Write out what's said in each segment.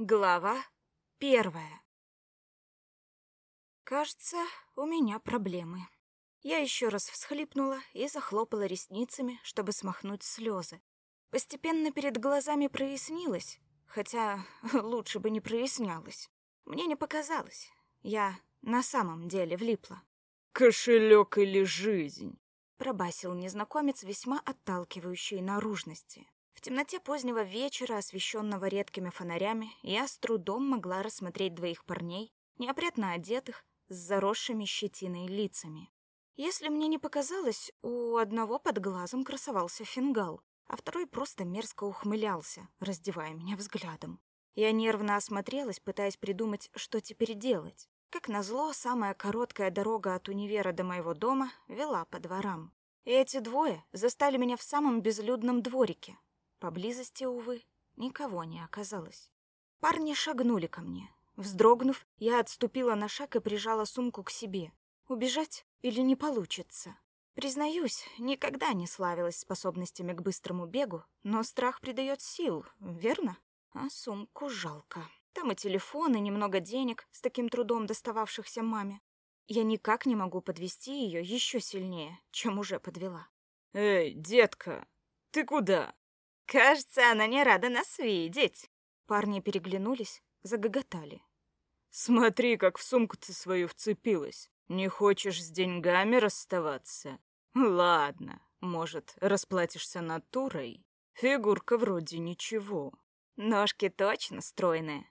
Глава первая. Кажется, у меня проблемы. Я еще раз всхлипнула и захлопала ресницами, чтобы смахнуть слезы. Постепенно перед глазами прояснилось, хотя лучше бы не прояснялось. Мне не показалось. Я на самом деле влипла. «Кошелек или жизнь?» Пробасил незнакомец весьма отталкивающей наружности. В темноте позднего вечера, освещенного редкими фонарями, я с трудом могла рассмотреть двоих парней, неопрятно одетых, с заросшими щетиной лицами. Если мне не показалось, у одного под глазом красовался фингал, а второй просто мерзко ухмылялся, раздевая меня взглядом. Я нервно осмотрелась, пытаясь придумать, что теперь делать. Как назло, самая короткая дорога от универа до моего дома вела по дворам. И эти двое застали меня в самом безлюдном дворике, Поблизости, увы, никого не оказалось. Парни шагнули ко мне. Вздрогнув, я отступила на шаг и прижала сумку к себе. Убежать или не получится? Признаюсь, никогда не славилась способностями к быстрому бегу, но страх придает сил, верно? А сумку жалко. Там и телефон, и немного денег, с таким трудом достававшихся маме. Я никак не могу подвести ее еще сильнее, чем уже подвела. «Эй, детка, ты куда?» Кажется, она не рада нас видеть. Парни переглянулись, загоготали. Смотри, как в сумку ты свою вцепилась. Не хочешь с деньгами расставаться? Ладно, может, расплатишься натурой? Фигурка вроде ничего. Ножки точно стройные.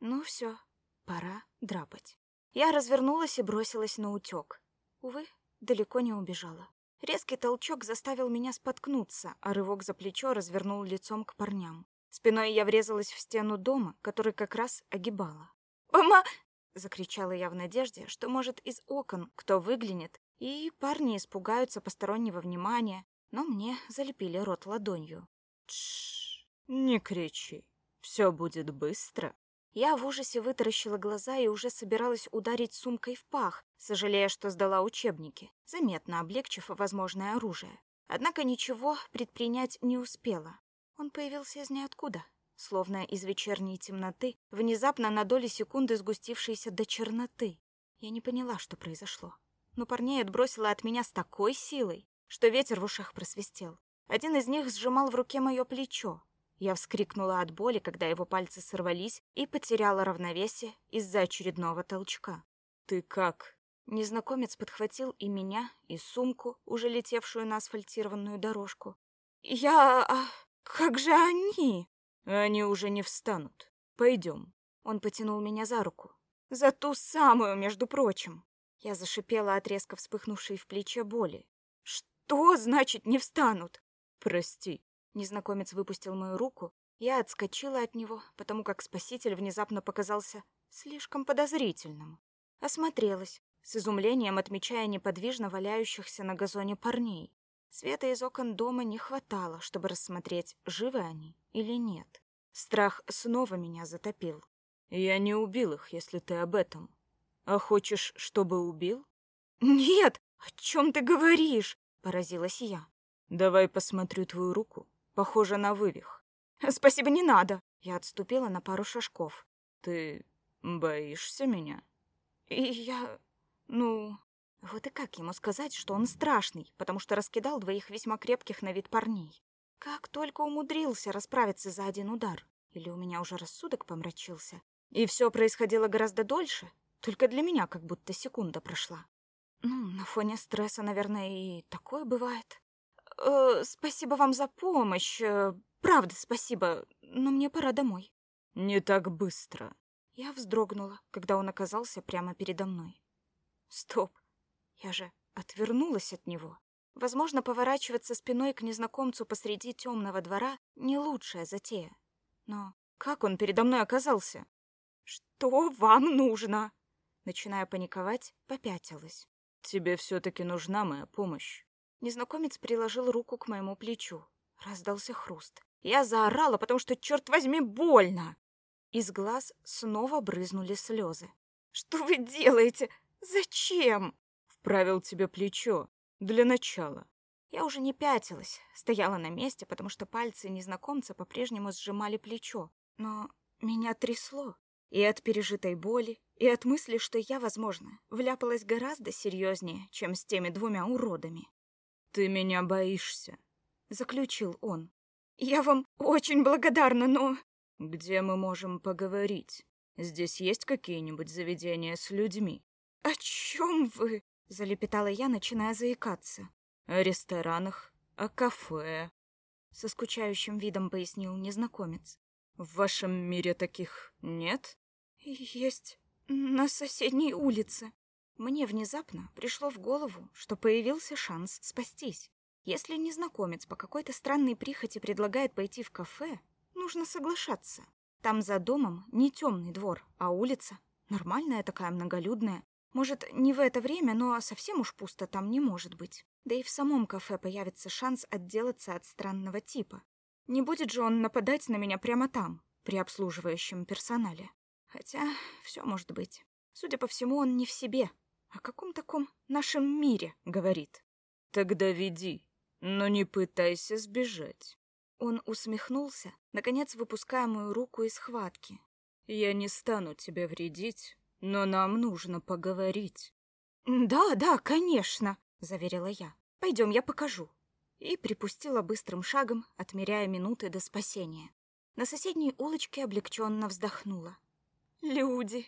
Ну все, пора драпать. Я развернулась и бросилась на утёк. Увы, далеко не убежала. Резкий толчок заставил меня споткнуться, а рывок за плечо развернул лицом к парням. Спиной я врезалась в стену дома, который как раз огибала. «Мама!» — закричала я в надежде, что, может, из окон кто выглянет, и парни испугаются постороннего внимания, но мне залепили рот ладонью. «Тш, не кричи, все будет быстро». Я в ужасе вытаращила глаза и уже собиралась ударить сумкой в пах, сожалея, что сдала учебники, заметно облегчив возможное оружие. Однако ничего предпринять не успела. Он появился из ниоткуда, словно из вечерней темноты, внезапно на доли секунды сгустившейся до черноты. Я не поняла, что произошло. Но парней отбросило от меня с такой силой, что ветер в ушах просвистел. Один из них сжимал в руке мое плечо, я вскрикнула от боли, когда его пальцы сорвались, и потеряла равновесие из-за очередного толчка. «Ты как?» Незнакомец подхватил и меня, и сумку, уже летевшую на асфальтированную дорожку. «Я... А, как же они?» «Они уже не встанут. Пойдем». Он потянул меня за руку. «За ту самую, между прочим!» Я зашипела от резко вспыхнувшей в плече боли. «Что значит не встанут?» «Прости, Незнакомец выпустил мою руку. Я отскочила от него, потому как спаситель внезапно показался слишком подозрительным. Осмотрелась, с изумлением отмечая неподвижно валяющихся на газоне парней. Света из окон дома не хватало, чтобы рассмотреть, живы они или нет. Страх снова меня затопил. «Я не убил их, если ты об этом. А хочешь, чтобы убил?» «Нет! О чем ты говоришь?» — поразилась я. «Давай посмотрю твою руку», Похоже на вывих. Спасибо, не надо. Я отступила на пару шажков. Ты боишься меня? И я... Ну... Вот и как ему сказать, что он страшный, потому что раскидал двоих весьма крепких на вид парней? Как только умудрился расправиться за один удар. Или у меня уже рассудок помрачился. И все происходило гораздо дольше, только для меня как будто секунда прошла. Ну, на фоне стресса, наверное, и такое бывает. Э, спасибо вам за помощь. Э, правда, спасибо. Но мне пора домой. Не так быстро. Я вздрогнула, когда он оказался прямо передо мной. Стоп. Я же отвернулась от него. Возможно, поворачиваться спиной к незнакомцу посреди темного двора не лучшая затея. Но как он передо мной оказался? Что вам нужно? Начиная паниковать, попятилась. Тебе все таки нужна моя помощь. Незнакомец приложил руку к моему плечу. Раздался хруст. Я заорала, потому что, черт возьми, больно. Из глаз снова брызнули слезы. «Что вы делаете? Зачем?» «Вправил тебе плечо. Для начала». Я уже не пятилась, стояла на месте, потому что пальцы незнакомца по-прежнему сжимали плечо. Но Меня трясло. И от пережитой боли, и от мысли, что я, возможно, вляпалась гораздо серьезнее, чем с теми двумя уродами. «Ты меня боишься», — заключил он. «Я вам очень благодарна, но...» «Где мы можем поговорить? Здесь есть какие-нибудь заведения с людьми?» «О чем вы?» — залепетала я, начиная заикаться. «О ресторанах, о кафе», — со скучающим видом пояснил незнакомец. «В вашем мире таких нет?» «Есть на соседней улице». Мне внезапно пришло в голову, что появился шанс спастись. Если незнакомец по какой-то странной прихоти предлагает пойти в кафе, нужно соглашаться. Там за домом не темный двор, а улица. Нормальная такая, многолюдная. Может, не в это время, но совсем уж пусто там не может быть. Да и в самом кафе появится шанс отделаться от странного типа. Не будет же он нападать на меня прямо там, при обслуживающем персонале. Хотя все может быть. Судя по всему, он не в себе, о каком таком нашем мире говорит? Тогда веди, но не пытайся сбежать. Он усмехнулся, наконец выпуская мою руку из схватки. Я не стану тебе вредить, но нам нужно поговорить. Да, да, конечно, заверила я. Пойдем, я покажу. И припустила быстрым шагом, отмеряя минуты до спасения. На соседней улочке облегченно вздохнула. Люди.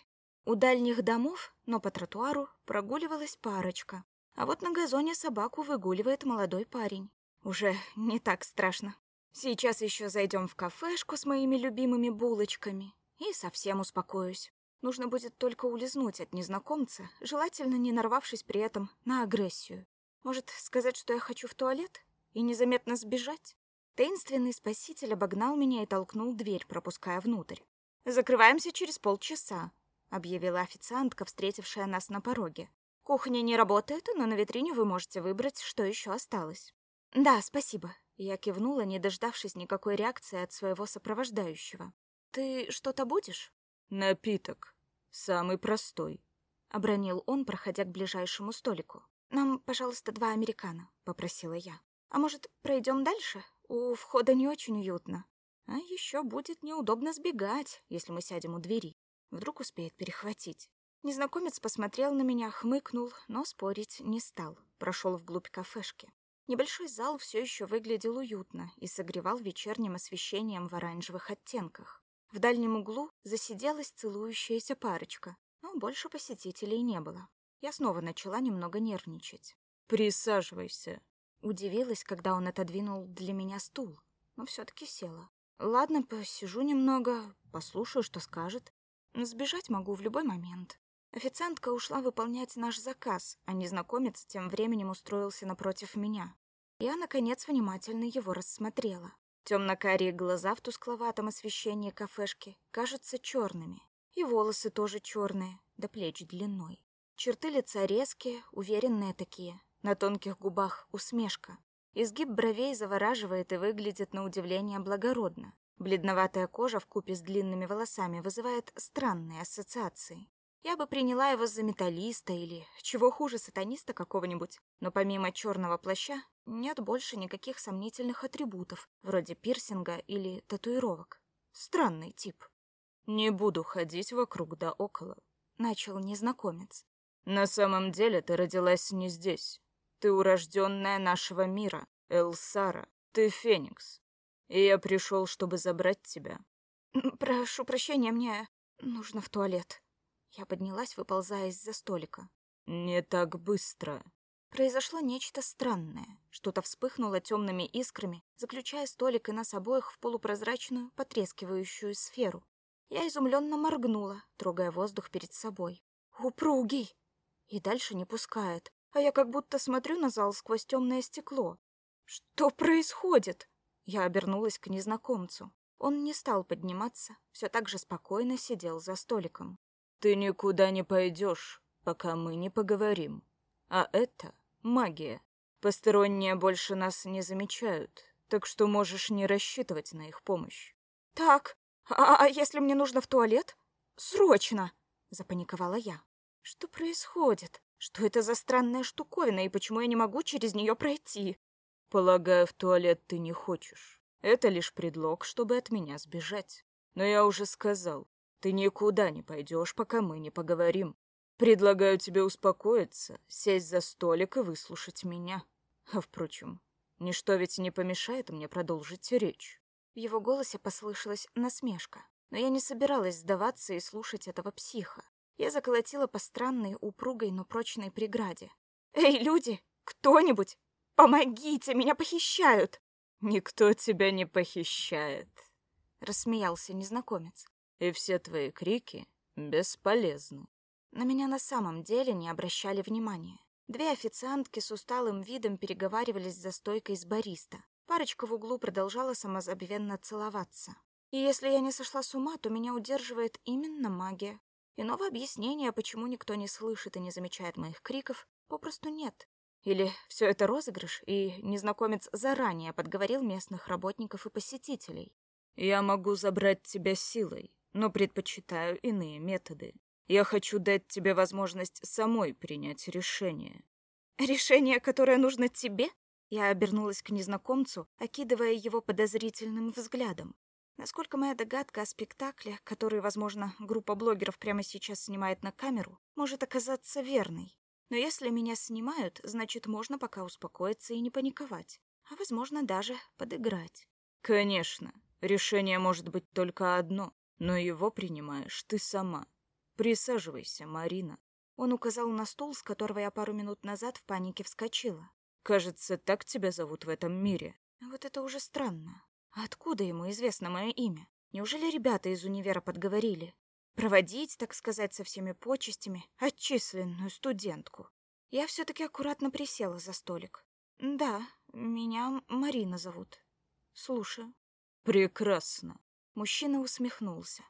У дальних домов, но по тротуару, прогуливалась парочка. А вот на газоне собаку выгуливает молодой парень. Уже не так страшно. Сейчас еще зайдем в кафешку с моими любимыми булочками и совсем успокоюсь. Нужно будет только улизнуть от незнакомца, желательно не нарвавшись при этом на агрессию. Может, сказать, что я хочу в туалет? И незаметно сбежать? Таинственный спаситель обогнал меня и толкнул дверь, пропуская внутрь. «Закрываемся через полчаса», — объявила официантка, встретившая нас на пороге. «Кухня не работает, но на витрине вы можете выбрать, что еще осталось». «Да, спасибо», — я кивнула, не дождавшись никакой реакции от своего сопровождающего. «Ты что-то будешь?» «Напиток. Самый простой», — обронил он, проходя к ближайшему столику. «Нам, пожалуйста, два американо», — попросила я. «А может, пройдем дальше? У входа не очень уютно. А еще будет неудобно сбегать, если мы сядем у двери». Вдруг успеет перехватить. Незнакомец посмотрел на меня, хмыкнул, но спорить не стал. Прошел вглубь кафешки. Небольшой зал все еще выглядел уютно и согревал вечерним освещением в оранжевых оттенках. В дальнем углу засиделась целующаяся парочка, но больше посетителей не было. Я снова начала немного нервничать. «Присаживайся», — удивилась, когда он отодвинул для меня стул, но все-таки села. «Ладно, посижу немного, послушаю, что скажет. Сбежать могу в любой момент. Официантка ушла выполнять наш заказ, а незнакомец тем временем устроился напротив меня. Я, наконец, внимательно его рассмотрела. Темно-карие глаза в тускловатом освещении кафешки кажутся черными. И волосы тоже черные, до плеч длиной. Черты лица резкие, уверенные такие. На тонких губах усмешка. Изгиб бровей завораживает и выглядит на удивление благородно. Бледноватая кожа в купе с длинными волосами вызывает странные ассоциации. Я бы приняла его за металлиста или, чего хуже, сатаниста какого-нибудь. Но помимо черного плаща нет больше никаких сомнительных атрибутов, вроде пирсинга или татуировок. Странный тип. «Не буду ходить вокруг да около», — начал незнакомец. «На самом деле ты родилась не здесь. Ты урожденная нашего мира, Элсара. Ты Феникс и я пришел, чтобы забрать тебя. Прошу прощения, мне нужно в туалет. Я поднялась, выползая из-за столика. Не так быстро. Произошло нечто странное. Что-то вспыхнуло темными искрами, заключая столик и нас обоих в полупрозрачную, потрескивающую сферу. Я изумленно моргнула, трогая воздух перед собой. Упругий! И дальше не пускает, а я как будто смотрю на зал сквозь темное стекло. Что происходит? Я обернулась к незнакомцу. Он не стал подниматься, все так же спокойно сидел за столиком. «Ты никуда не пойдешь, пока мы не поговорим. А это магия. Посторонние больше нас не замечают, так что можешь не рассчитывать на их помощь». «Так, а, а если мне нужно в туалет? Срочно!» — запаниковала я. «Что происходит? Что это за странная штуковина, и почему я не могу через нее пройти?» Полагаю, в туалет ты не хочешь. Это лишь предлог, чтобы от меня сбежать. Но я уже сказал, ты никуда не пойдешь, пока мы не поговорим. Предлагаю тебе успокоиться, сесть за столик и выслушать меня. А впрочем, ничто ведь не помешает мне продолжить речь. В его голосе послышалась насмешка, но я не собиралась сдаваться и слушать этого психа. Я заколотила по странной, упругой, но прочной преграде. «Эй, люди! Кто-нибудь! Помогите! Меня похищают!» «Никто тебя не похищает», — рассмеялся незнакомец. «И все твои крики бесполезны». На меня на самом деле не обращали внимания. Две официантки с усталым видом переговаривались за стойкой с бариста. Парочка в углу продолжала самозабвенно целоваться. И если я не сошла с ума, то меня удерживает именно магия. Иного объяснения, почему никто не слышит и не замечает моих криков, попросту нет. Или все это розыгрыш, и незнакомец заранее подговорил местных работников и посетителей. «Я могу забрать тебя силой, но предпочитаю иные методы. Я хочу дать тебе возможность самой принять решение. Решение, которое нужно тебе? Я обернулась к незнакомцу, окидывая его подозрительным взглядом. Насколько моя догадка о спектакле, который, возможно, группа блогеров прямо сейчас снимает на камеру, может оказаться верной. Но если меня снимают, значит, можно пока успокоиться и не паниковать, а, возможно, даже подыграть. Конечно, решение может быть только одно, но его принимаешь ты сама. «Присаживайся, Марина». Он указал на стул, с которого я пару минут назад в панике вскочила. «Кажется, так тебя зовут в этом мире». Вот это уже странно. откуда ему известно мое имя? Неужели ребята из универа подговорили? Проводить, так сказать, со всеми почестями отчисленную студентку. Я все-таки аккуратно присела за столик. «Да, меня Марина зовут. Слушаю». «Прекрасно». Мужчина усмехнулся.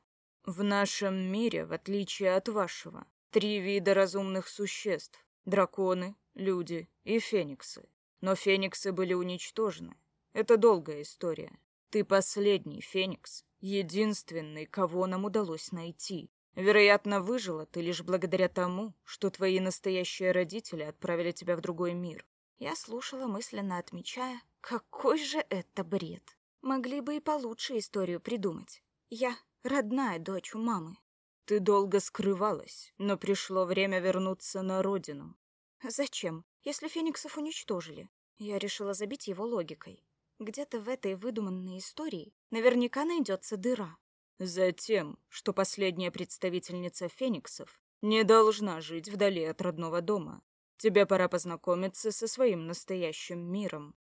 В нашем мире, в отличие от вашего, три вида разумных существ — драконы, люди и фениксы. Но фениксы были уничтожены. Это долгая история. Ты последний феникс, единственный, кого нам удалось найти. Вероятно, выжила ты лишь благодаря тому, что твои настоящие родители отправили тебя в другой мир. Я слушала, мысленно отмечая, какой же это бред. Могли бы и получше историю придумать. Я родная дочь у мамы. Ты долго скрывалась, но пришло время вернуться на родину. Зачем, если фениксов уничтожили? Я решила забить его логикой. Где-то в этой выдуманной истории наверняка найдется дыра. Затем, что последняя представительница фениксов не должна жить вдали от родного дома. Тебе пора познакомиться со своим настоящим миром.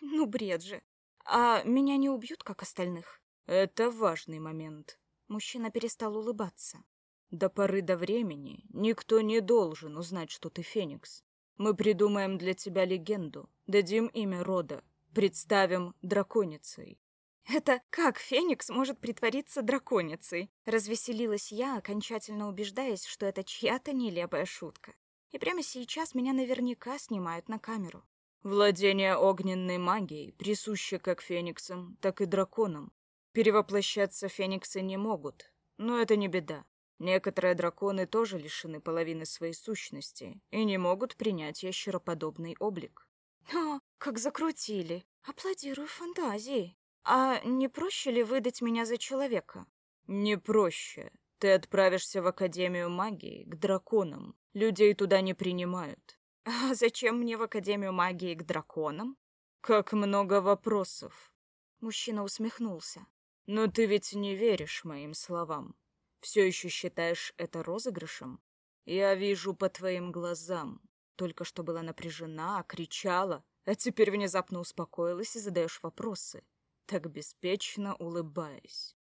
Ну, бред же. А меня не убьют, как остальных? Это важный момент. Мужчина перестал улыбаться. До поры до времени никто не должен узнать, что ты Феникс. Мы придумаем для тебя легенду, дадим имя рода, представим драконицей. Это как Феникс может притвориться драконицей? Развеселилась я, окончательно убеждаясь, что это чья-то нелепая шутка. И прямо сейчас меня наверняка снимают на камеру. Владение огненной магией присуще как фениксам, так и драконам. Перевоплощаться фениксы не могут, но это не беда. Некоторые драконы тоже лишены половины своей сущности и не могут принять ящероподобный облик. О, как закрутили. Аплодирую фантазии. А не проще ли выдать меня за человека? Не проще. Ты отправишься в Академию магии к драконам. Людей туда не принимают. А зачем мне в Академию магии к драконам? Как много вопросов. Мужчина усмехнулся. Но ты ведь не веришь моим словам. Все еще считаешь это розыгрышем? Я вижу по твоим глазам. Только что была напряжена, кричала, а теперь внезапно успокоилась и задаешь вопросы, так беспечно улыбаясь.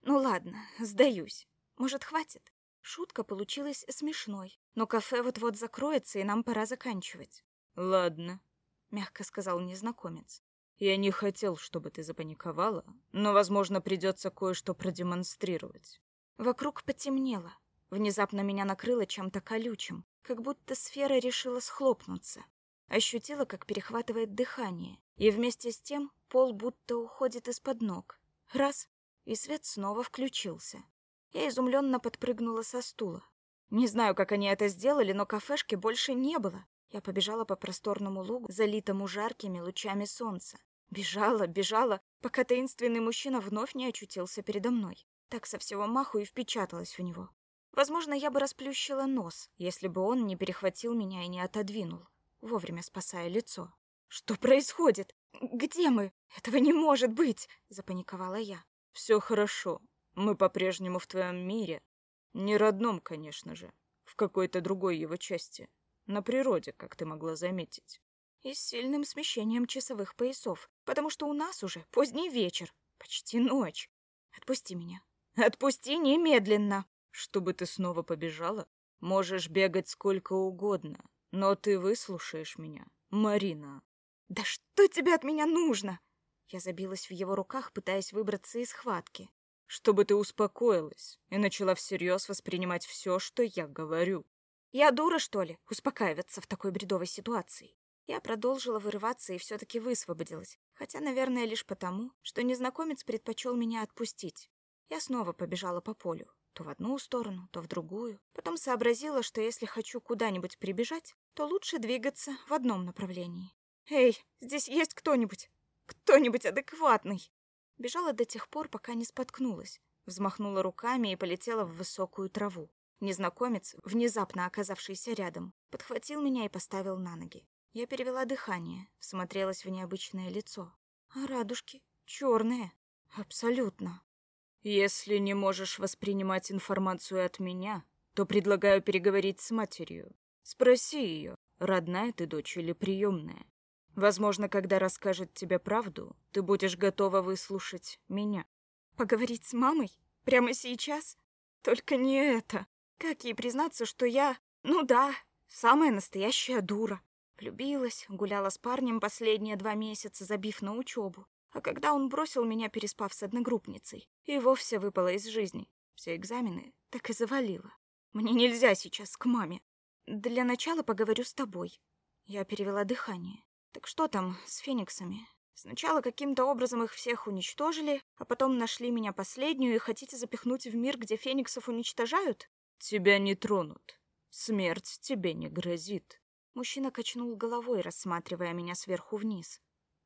Ну ладно, сдаюсь. Может, хватит? Шутка получилась смешной, но кафе вот-вот закроется, и нам пора заканчивать. Ладно, мягко сказал незнакомец. Я не хотел, чтобы ты запаниковала, но, возможно, придется кое-что продемонстрировать. Вокруг потемнело. Внезапно меня накрыло чем-то колючим, как будто сфера решила схлопнуться. Ощутила, как перехватывает дыхание, и вместе с тем пол будто уходит из-под ног. Раз, и свет снова включился. Я изумленно подпрыгнула со стула. Не знаю, как они это сделали, но кафешки больше не было. Я побежала по просторному лугу, залитому жаркими лучами солнца. Бежала, бежала, пока таинственный мужчина вновь не очутился передо мной. Так со всего маху и впечаталась в него. Возможно, я бы расплющила нос, если бы он не перехватил меня и не отодвинул, вовремя спасая лицо. «Что происходит? Где мы? Этого не может быть!» — запаниковала я. «Все хорошо. Мы по-прежнему в твоем мире. Не родном, конечно же. В какой-то другой его части. На природе, как ты могла заметить. И с сильным смещением часовых поясов, потому что у нас уже поздний вечер, почти ночь. Отпусти меня. Отпусти немедленно. Чтобы ты снова побежала? Можешь бегать сколько угодно, но ты выслушаешь меня, Марина. Да что тебе от меня нужно? Я забилась в его руках, пытаясь выбраться из схватки. Чтобы ты успокоилась и начала всерьез воспринимать все, что я говорю. Я дура, что ли, успокаиваться в такой бредовой ситуации? Я продолжила вырываться и все-таки высвободилась, хотя, наверное, лишь потому, что незнакомец предпочел меня отпустить. Я снова побежала по полю, то в одну сторону, то в другую. Потом сообразила, что если хочу куда-нибудь прибежать, то лучше двигаться в одном направлении. «Эй, здесь есть кто-нибудь? Кто-нибудь адекватный?» Бежала до тех пор, пока не споткнулась, взмахнула руками и полетела в высокую траву. Незнакомец, внезапно оказавшийся рядом, подхватил меня и поставил на ноги. Я перевела дыхание, всмотрелась в необычное лицо. А радужки черные. Абсолютно. Если не можешь воспринимать информацию от меня, то предлагаю переговорить с матерью. Спроси ее, родная ты дочь или приемная. Возможно, когда расскажет тебе правду, ты будешь готова выслушать меня. Поговорить с мамой? Прямо сейчас? Только не это. Как ей признаться, что я, ну да, самая настоящая дура? Влюбилась, гуляла с парнем последние два месяца, забив на учебу. А когда он бросил меня, переспав с одногруппницей, и вовсе выпала из жизни. Все экзамены так и завалила. Мне нельзя сейчас к маме. Для начала поговорю с тобой. Я перевела дыхание. Так что там с фениксами? Сначала каким-то образом их всех уничтожили, а потом нашли меня последнюю и хотите запихнуть в мир, где фениксов уничтожают? Тебя не тронут. Смерть тебе не грозит. Мужчина качнул головой, рассматривая меня сверху вниз.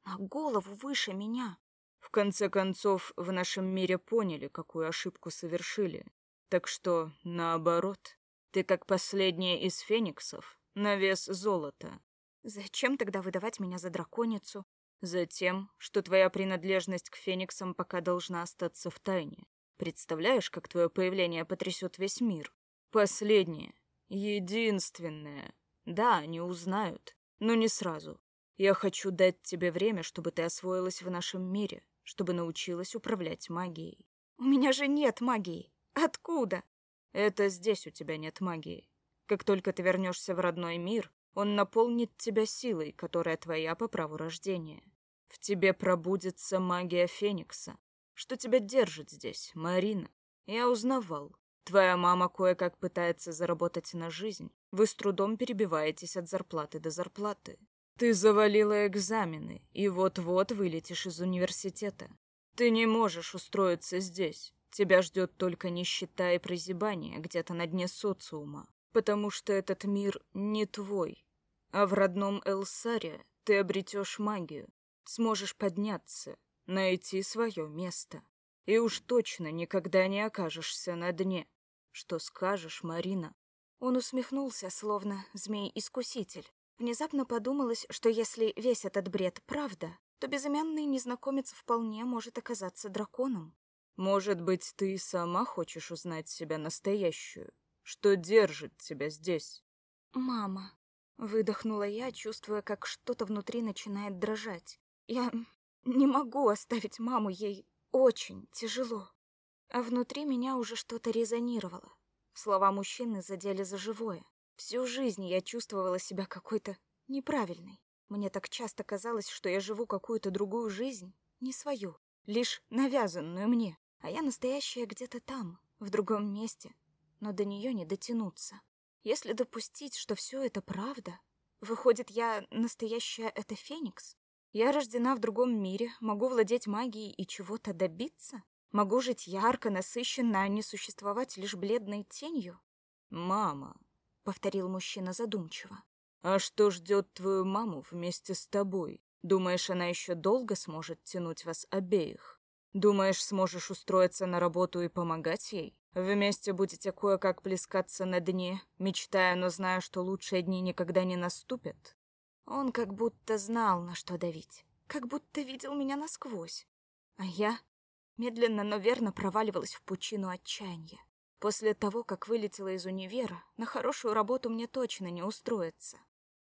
На голову выше меня. В конце концов, в нашем мире поняли, какую ошибку совершили. Так что, наоборот, ты как последняя из фениксов, на вес золота. Зачем тогда выдавать меня за драконицу? Затем, что твоя принадлежность к фениксам пока должна остаться в тайне. Представляешь, как твое появление потрясет весь мир? Последнее. Единственное. Да, они узнают, но не сразу. Я хочу дать тебе время, чтобы ты освоилась в нашем мире, чтобы научилась управлять магией. У меня же нет магии. Откуда? Это здесь у тебя нет магии. Как только ты вернешься в родной мир, он наполнит тебя силой, которая твоя по праву рождения. В тебе пробудется магия Феникса. Что тебя держит здесь, Марина? Я узнавал. Твоя мама кое-как пытается заработать на жизнь. Вы с трудом перебиваетесь от зарплаты до зарплаты. Ты завалила экзамены, и вот-вот вылетишь из университета. Ты не можешь устроиться здесь. Тебя ждет только нищета и прозябание где-то на дне социума, потому что этот мир не твой. А в родном Элсаре ты обретешь магию, сможешь подняться, найти свое место. И уж точно никогда не окажешься на дне. Что скажешь, Марина? Он усмехнулся, словно змей-искуситель. Внезапно подумалось, что если весь этот бред правда, то безымянный незнакомец вполне может оказаться драконом. Может быть, ты сама хочешь узнать себя настоящую? Что держит тебя здесь? Мама. Выдохнула я, чувствуя, как что-то внутри начинает дрожать. Я не могу оставить маму, ей очень тяжело. А внутри меня уже что-то резонировало. Слова мужчины задели за живое. Всю жизнь я чувствовала себя какой-то неправильной. Мне так часто казалось, что я живу какую-то другую жизнь, не свою, лишь навязанную мне. А я настоящая где-то там, в другом месте, но до нее не дотянуться. Если допустить, что все это правда, выходит, я настоящая это Феникс? Я рождена в другом мире, могу владеть магией и чего-то добиться? Могу жить ярко, насыщенно, а не существовать лишь бледной тенью? «Мама», — повторил мужчина задумчиво. «А что ждет твою маму вместе с тобой? Думаешь, она еще долго сможет тянуть вас обеих?» Думаешь, сможешь устроиться на работу и помогать ей? Вместе будете кое-как плескаться на дне, мечтая, но зная, что лучшие дни никогда не наступят? Он как будто знал, на что давить, как будто видел меня насквозь. А я медленно, но верно проваливалась в пучину отчаяния. После того, как вылетела из универа, на хорошую работу мне точно не устроиться.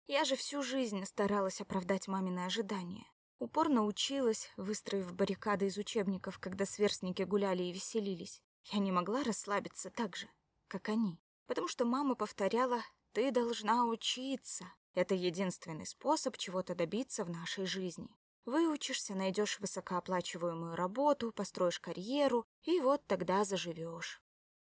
Я же всю жизнь старалась оправдать мамины ожидания. Упорно училась, выстроив баррикады из учебников, когда сверстники гуляли и веселились. Я не могла расслабиться так же, как они, потому что мама повторяла «ты должна учиться». Это единственный способ чего-то добиться в нашей жизни. Выучишься, найдешь высокооплачиваемую работу, построишь карьеру, и вот тогда заживешь.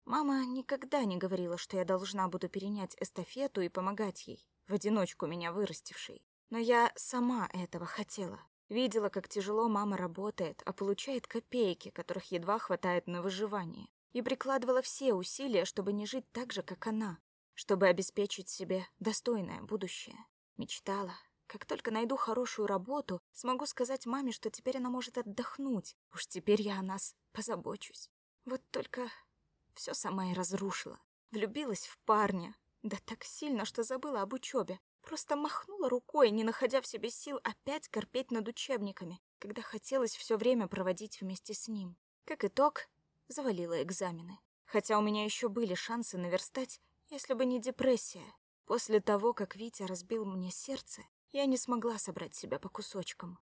Мама никогда не говорила, что я должна буду перенять эстафету и помогать ей, в одиночку меня вырастившей. Но я сама этого хотела. Видела, как тяжело мама работает, а получает копейки, которых едва хватает на выживание. И прикладывала все усилия, чтобы не жить так же, как она, чтобы обеспечить себе достойное будущее. Мечтала, как только найду хорошую работу, смогу сказать маме, что теперь она может отдохнуть. Уж теперь я о нас позабочусь. Вот только все сама и разрушила. Влюбилась в парня. Да так сильно, что забыла об учебе. Просто махнула рукой, не находя в себе сил опять корпеть над учебниками, когда хотелось все время проводить вместе с ним. Как итог, завалила экзамены. Хотя у меня еще были шансы наверстать, если бы не депрессия. После того, как Витя разбил мне сердце, я не смогла собрать себя по кусочкам.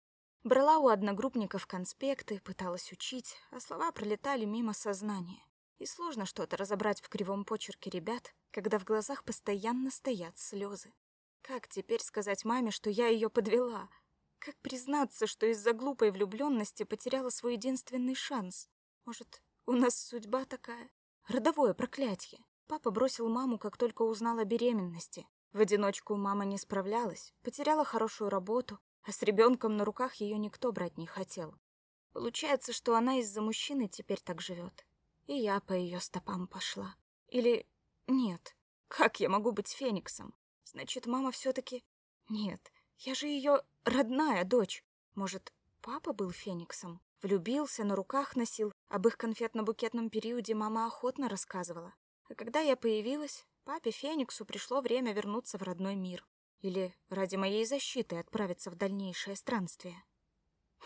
Брала у одногруппников конспекты, пыталась учить, а слова пролетали мимо сознания. И сложно что-то разобрать в кривом почерке ребят, когда в глазах постоянно стоят слезы. Как теперь сказать маме, что я ее подвела? Как признаться, что из-за глупой влюбленности потеряла свой единственный шанс? Может, у нас судьба такая? Родовое проклятие. Папа бросил маму, как только узнал о беременности. В одиночку мама не справлялась, потеряла хорошую работу, а с ребенком на руках ее никто брать не хотел. Получается, что она из-за мужчины теперь так живет. И я по ее стопам пошла. Или нет, как я могу быть фениксом? Значит, мама все-таки... Нет, я же ее родная дочь. Может, папа был фениксом? Влюбился, на руках носил. Об их конфетно-букетном периоде мама охотно рассказывала. А когда я появилась, папе Фениксу пришло время вернуться в родной мир. Или ради моей защиты отправиться в дальнейшее странствие.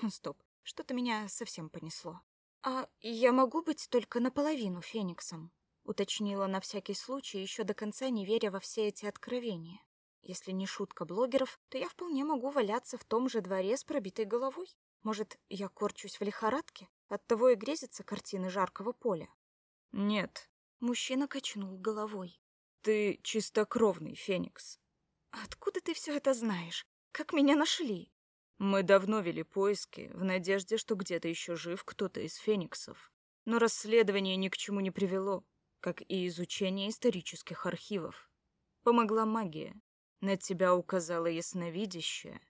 Стоп, что-то меня совсем понесло. А я могу быть только наполовину Фениксом? Уточнила на всякий случай, еще до конца не веря во все эти откровения. Если не шутка блогеров, то я вполне могу валяться в том же дворе с пробитой головой. Может, я корчусь в лихорадке? Оттого и грезятся картины жаркого поля. Нет. Мужчина качнул головой. Ты чистокровный, Феникс. Откуда ты все это знаешь? Как меня нашли? Мы давно вели поиски, в надежде, что где-то еще жив кто-то из Фениксов. Но расследование ни к чему не привело как и изучение исторических архивов. Помогла магия. На тебя указала ясновидящая.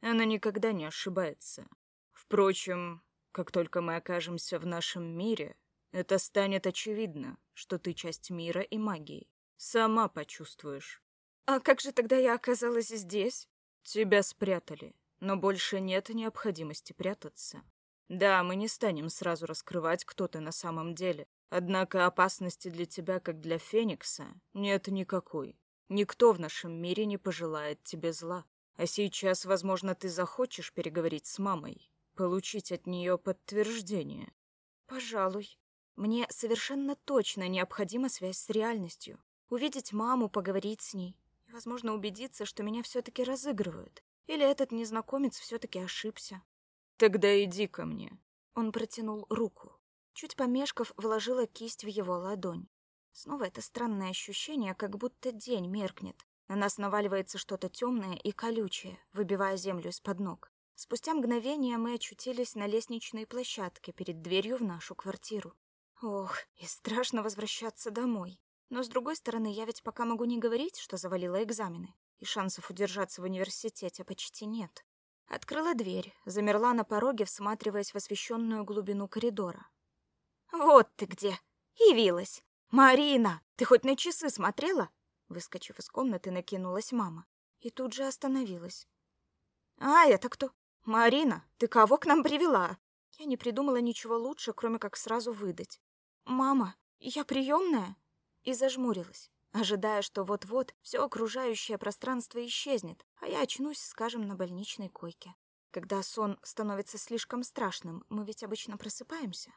Она никогда не ошибается. Впрочем, как только мы окажемся в нашем мире, это станет очевидно, что ты часть мира и магии. Сама почувствуешь. А как же тогда я оказалась здесь? Тебя спрятали, но больше нет необходимости прятаться. Да, мы не станем сразу раскрывать, кто ты на самом деле. Однако опасности для тебя, как для Феникса, нет никакой. Никто в нашем мире не пожелает тебе зла. А сейчас, возможно, ты захочешь переговорить с мамой, получить от нее подтверждение. Пожалуй. Мне совершенно точно необходима связь с реальностью. Увидеть маму, поговорить с ней. И, возможно, убедиться, что меня все-таки разыгрывают. Или этот незнакомец все-таки ошибся. Тогда иди ко мне. Он протянул руку. Чуть помешков, вложила кисть в его ладонь. Снова это странное ощущение, как будто день меркнет. На нас наваливается что-то темное и колючее, выбивая землю из-под ног. Спустя мгновение мы очутились на лестничной площадке перед дверью в нашу квартиру. Ох, и страшно возвращаться домой. Но, с другой стороны, я ведь пока могу не говорить, что завалила экзамены, и шансов удержаться в университете почти нет. Открыла дверь, замерла на пороге, всматриваясь в освещенную глубину коридора. «Вот ты где! Явилась! Марина, ты хоть на часы смотрела?» Выскочив из комнаты, накинулась мама. И тут же остановилась. «А это кто? Марина, ты кого к нам привела?» Я не придумала ничего лучше, кроме как сразу выдать. «Мама, я приемная?» И зажмурилась, ожидая, что вот-вот все окружающее пространство исчезнет, а я очнусь, скажем, на больничной койке. Когда сон становится слишком страшным, мы ведь обычно просыпаемся.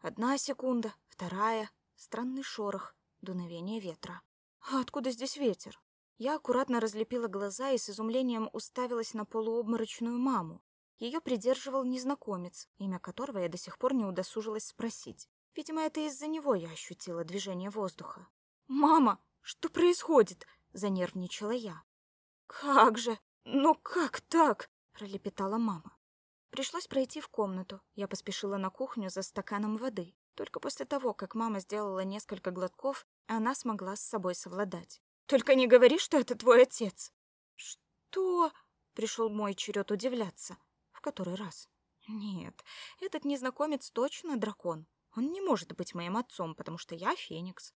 Одна секунда, вторая, странный шорох, дуновение ветра. А откуда здесь ветер? Я аккуратно разлепила глаза и с изумлением уставилась на полуобморочную маму. Ее придерживал незнакомец, имя которого я до сих пор не удосужилась спросить. Видимо, это из-за него я ощутила движение воздуха. «Мама, что происходит?» — занервничала я. «Как же? Ну как так?» — пролепетала мама. Пришлось пройти в комнату. Я поспешила на кухню за стаканом воды. Только после того, как мама сделала несколько глотков, она смогла с собой совладать. «Только не говори, что это твой отец!» «Что?» — пришел мой черед удивляться. В который раз? «Нет, этот незнакомец точно дракон. Он не может быть моим отцом, потому что я Феникс.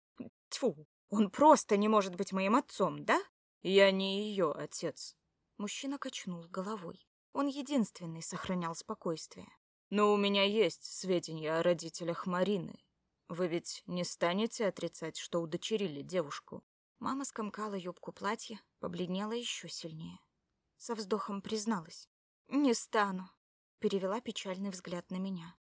Тьфу, он просто не может быть моим отцом, да? Я не ее отец. Мужчина качнул головой. Он единственный сохранял спокойствие. Но у меня есть сведения о родителях Марины. Вы ведь не станете отрицать, что удочерили девушку? Мама скомкала юбку платья, побледнела еще сильнее. Со вздохом призналась. «Не стану», — перевела печальный взгляд на меня.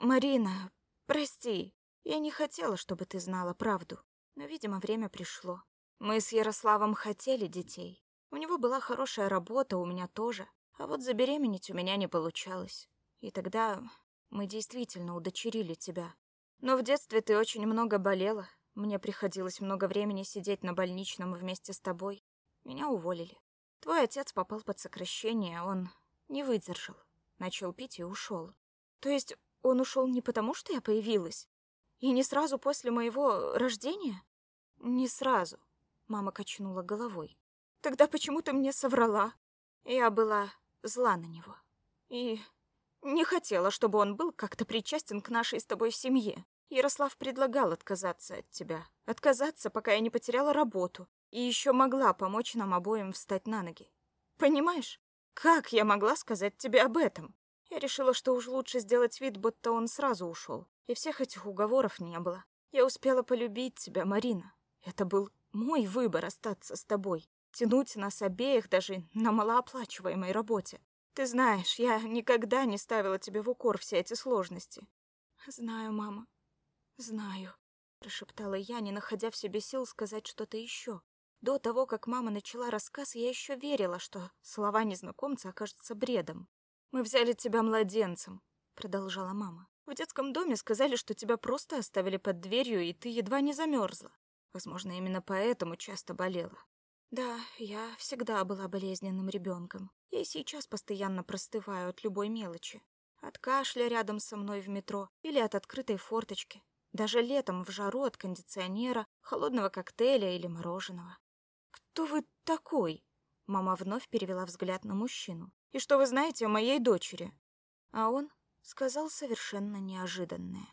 «Марина, прости, я не хотела, чтобы ты знала правду, но, видимо, время пришло. Мы с Ярославом хотели детей. У него была хорошая работа, у меня тоже. А вот забеременеть у меня не получалось. И тогда мы действительно удочерили тебя. Но в детстве ты очень много болела. Мне приходилось много времени сидеть на больничном вместе с тобой. Меня уволили. Твой отец попал под сокращение, он не выдержал. Начал пить и ушел. То есть он ушел не потому, что я появилась? И не сразу после моего рождения? Не сразу. Мама качнула головой. Тогда почему ты мне соврала? Я была зла на него. И не хотела, чтобы он был как-то причастен к нашей с тобой семье. Ярослав предлагал отказаться от тебя. Отказаться, пока я не потеряла работу. И еще могла помочь нам обоим встать на ноги. Понимаешь? Как я могла сказать тебе об этом? Я решила, что уж лучше сделать вид, будто он сразу ушел. И всех этих уговоров не было. Я успела полюбить тебя, Марина. Это был мой выбор остаться с тобой. Тянуть нас обеих даже на малооплачиваемой работе. Ты знаешь, я никогда не ставила тебе в укор все эти сложности. Знаю, мама. Знаю, прошептала я, не находя в себе сил сказать что-то еще. До того, как мама начала рассказ, я еще верила, что слова незнакомца окажутся бредом. Мы взяли тебя младенцем, продолжала мама. В детском доме сказали, что тебя просто оставили под дверью, и ты едва не замерзла. Возможно, именно поэтому часто болела. Да, я всегда была болезненным ребенком. И сейчас постоянно простываю от любой мелочи. От кашля рядом со мной в метро или от открытой форточки. Даже летом в жару от кондиционера, холодного коктейля или мороженого. «Кто вы такой?» Мама вновь перевела взгляд на мужчину. «И что вы знаете о моей дочери?» А он сказал совершенно неожиданное.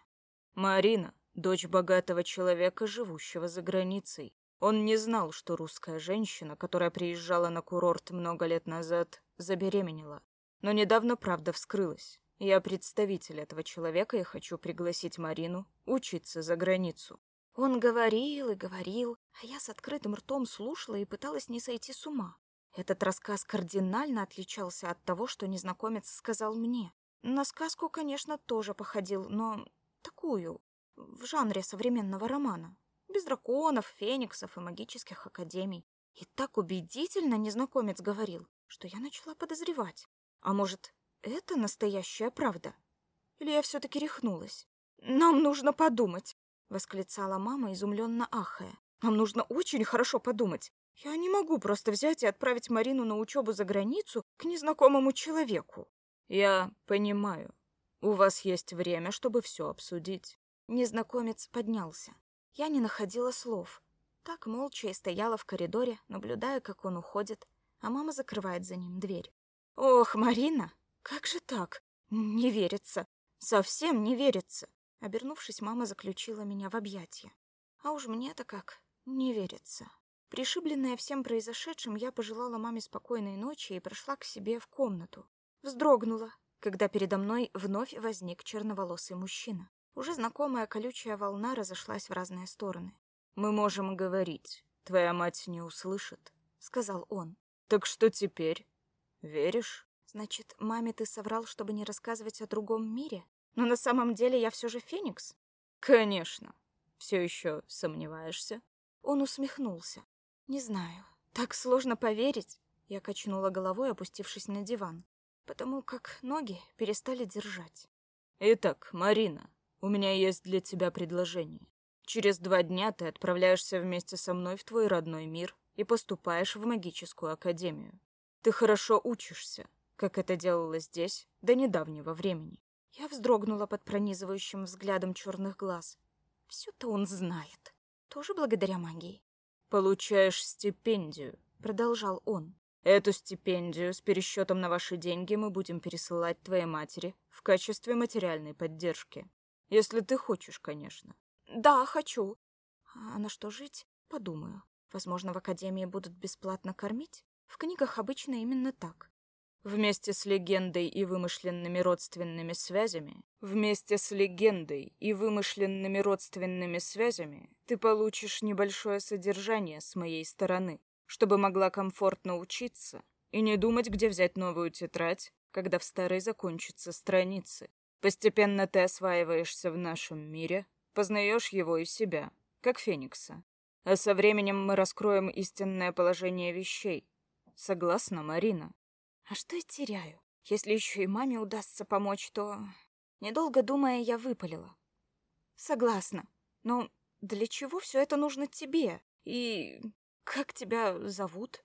«Марина, дочь богатого человека, живущего за границей. Он не знал, что русская женщина, которая приезжала на курорт много лет назад, забеременела. Но недавно правда вскрылась. Я представитель этого человека и хочу пригласить Марину учиться за границу». Он говорил и говорил, а я с открытым ртом слушала и пыталась не сойти с ума. Этот рассказ кардинально отличался от того, что незнакомец сказал мне. На сказку, конечно, тоже походил, но такую, в жанре современного романа. Без драконов, фениксов и магических академий. И так убедительно незнакомец говорил, что я начала подозревать. А может, это настоящая правда? Или я все-таки рехнулась? «Нам нужно подумать!» — восклицала мама, изумленно ахая. «Нам нужно очень хорошо подумать. Я не могу просто взять и отправить Марину на учебу за границу к незнакомому человеку». «Я понимаю. У вас есть время, чтобы все обсудить». Незнакомец поднялся. Я не находила слов. Так молча и стояла в коридоре, наблюдая, как он уходит, а мама закрывает за ним дверь. «Ох, Марина, как же так? Не верится. Совсем не верится». Обернувшись, мама заключила меня в объятия. А уж мне-то как не верится. Пришибленная всем произошедшим, я пожелала маме спокойной ночи и прошла к себе в комнату. Вздрогнула, когда передо мной вновь возник черноволосый мужчина. Уже знакомая колючая волна разошлась в разные стороны. «Мы можем говорить. Твоя мать не услышит», — сказал он. «Так что теперь? Веришь?» «Значит, маме ты соврал, чтобы не рассказывать о другом мире? Но на самом деле я все же Феникс?» «Конечно. Все еще сомневаешься?» Он усмехнулся. «Не знаю. Так сложно поверить». Я качнула головой, опустившись на диван, потому как ноги перестали держать. «Итак, Марина, у меня есть для тебя предложение. Через два дня ты отправляешься вместе со мной в твой родной мир и поступаешь в магическую академию. Ты хорошо учишься, как это делала здесь до недавнего времени. Я вздрогнула под пронизывающим взглядом черных глаз. Все-то он знает. Тоже благодаря магии. Получаешь стипендию, продолжал он. Эту стипендию с пересчетом на ваши деньги мы будем пересылать твоей матери в качестве материальной поддержки. Если ты хочешь, конечно. Да, хочу. А на что жить? Подумаю. Возможно, в академии будут бесплатно кормить? В книгах обычно именно так. Вместе с легендой и вымышленными родственными связями, вместе с легендой и вымышленными родственными связями ты получишь небольшое содержание с моей стороны, чтобы могла комфортно учиться и не думать, где взять новую тетрадь, когда в старой закончатся страницы. Постепенно ты осваиваешься в нашем мире, Познаешь его и себя, как Феникса. А со временем мы раскроем истинное положение вещей. Согласна, Марина? А что я теряю? Если еще и маме удастся помочь, то... Недолго думая, я выпалила. Согласна. Но для чего все это нужно тебе? И как тебя зовут?